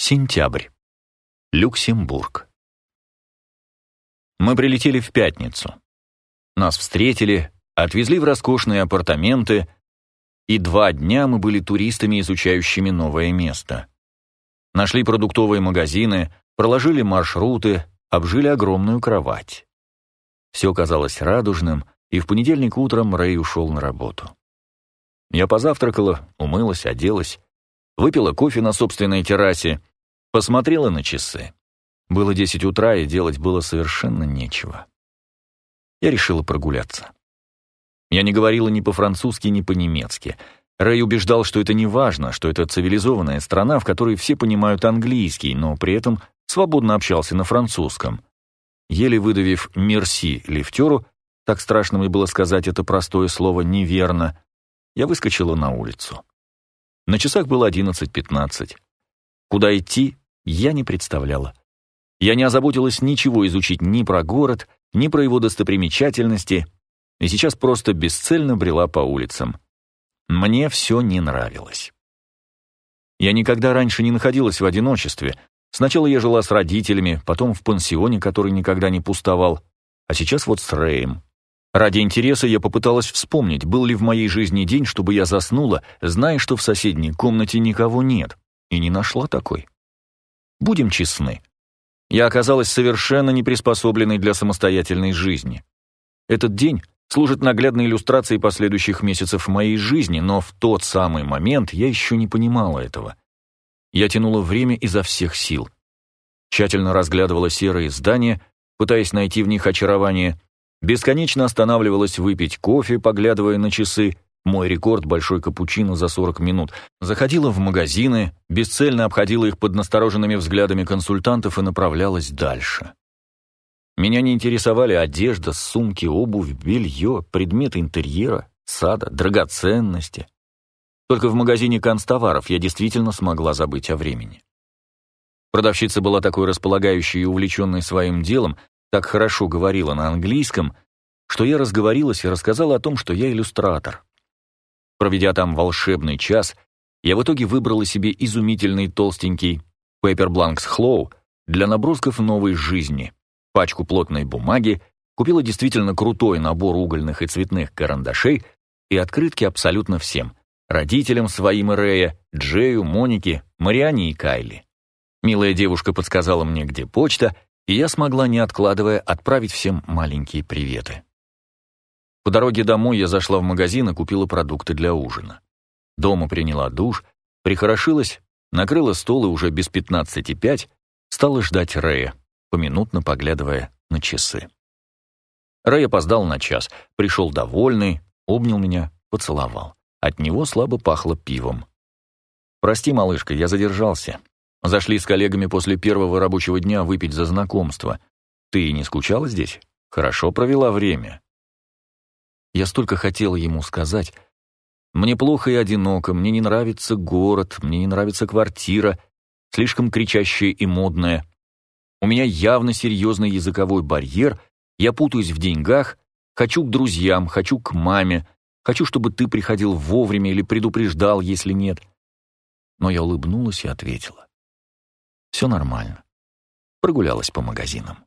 Сентябрь. Люксембург. Мы прилетели в пятницу. Нас встретили, отвезли в роскошные апартаменты, и два дня мы были туристами, изучающими новое место. Нашли продуктовые магазины, проложили маршруты, обжили огромную кровать. Все казалось радужным, и в понедельник утром Рэй ушел на работу. Я позавтракала, умылась, оделась, выпила кофе на собственной террасе, посмотрела на часы. Было десять утра, и делать было совершенно нечего. Я решила прогуляться. Я не говорила ни по-французски, ни по-немецки. Рэй убеждал, что это не важно, что это цивилизованная страна, в которой все понимают английский, но при этом свободно общался на французском. Еле выдавив «мерси» лифтеру, так страшно мне было сказать это простое слово неверно, я выскочила на улицу. На часах было 11.15. Куда идти, я не представляла. Я не озаботилась ничего изучить ни про город, ни про его достопримечательности, и сейчас просто бесцельно брела по улицам. Мне все не нравилось. Я никогда раньше не находилась в одиночестве. Сначала я жила с родителями, потом в пансионе, который никогда не пустовал, а сейчас вот с Рэем. Ради интереса я попыталась вспомнить, был ли в моей жизни день, чтобы я заснула, зная, что в соседней комнате никого нет, и не нашла такой. Будем честны. Я оказалась совершенно не приспособленной для самостоятельной жизни. Этот день служит наглядной иллюстрацией последующих месяцев моей жизни, но в тот самый момент я еще не понимала этого. Я тянула время изо всех сил. Тщательно разглядывала серые здания, пытаясь найти в них очарование, Бесконечно останавливалась выпить кофе, поглядывая на часы. Мой рекорд — большой капучино за 40 минут. Заходила в магазины, бесцельно обходила их под настороженными взглядами консультантов и направлялась дальше. Меня не интересовали одежда, сумки, обувь, белье, предметы интерьера, сада, драгоценности. Только в магазине канцтоваров я действительно смогла забыть о времени. Продавщица была такой располагающей и увлеченной своим делом, так хорошо говорила на английском, что я разговорилась и рассказала о том, что я иллюстратор. Проведя там волшебный час, я в итоге выбрала себе изумительный толстенький Paper Blanks Хлоу для набросков новой жизни, пачку плотной бумаги, купила действительно крутой набор угольных и цветных карандашей и открытки абсолютно всем — родителям своим и Рея, Джею, Монике, Мариане и Кайли. Милая девушка подсказала мне, где почта — и я смогла, не откладывая, отправить всем маленькие приветы. По дороге домой я зашла в магазин и купила продукты для ужина. Дома приняла душ, прихорошилась, накрыла стол и уже без пятнадцати пять стала ждать Рэя, поминутно поглядывая на часы. Рэй опоздал на час, пришел довольный, обнял меня, поцеловал. От него слабо пахло пивом. «Прости, малышка, я задержался. Зашли с коллегами после первого рабочего дня выпить за знакомство. Ты не скучала здесь? Хорошо провела время. Я столько хотела ему сказать. Мне плохо и одиноко, мне не нравится город, мне не нравится квартира, слишком кричащая и модная. У меня явно серьезный языковой барьер, я путаюсь в деньгах, хочу к друзьям, хочу к маме, хочу, чтобы ты приходил вовремя или предупреждал, если нет. Но я улыбнулась и ответила. Все нормально. Прогулялась по магазинам.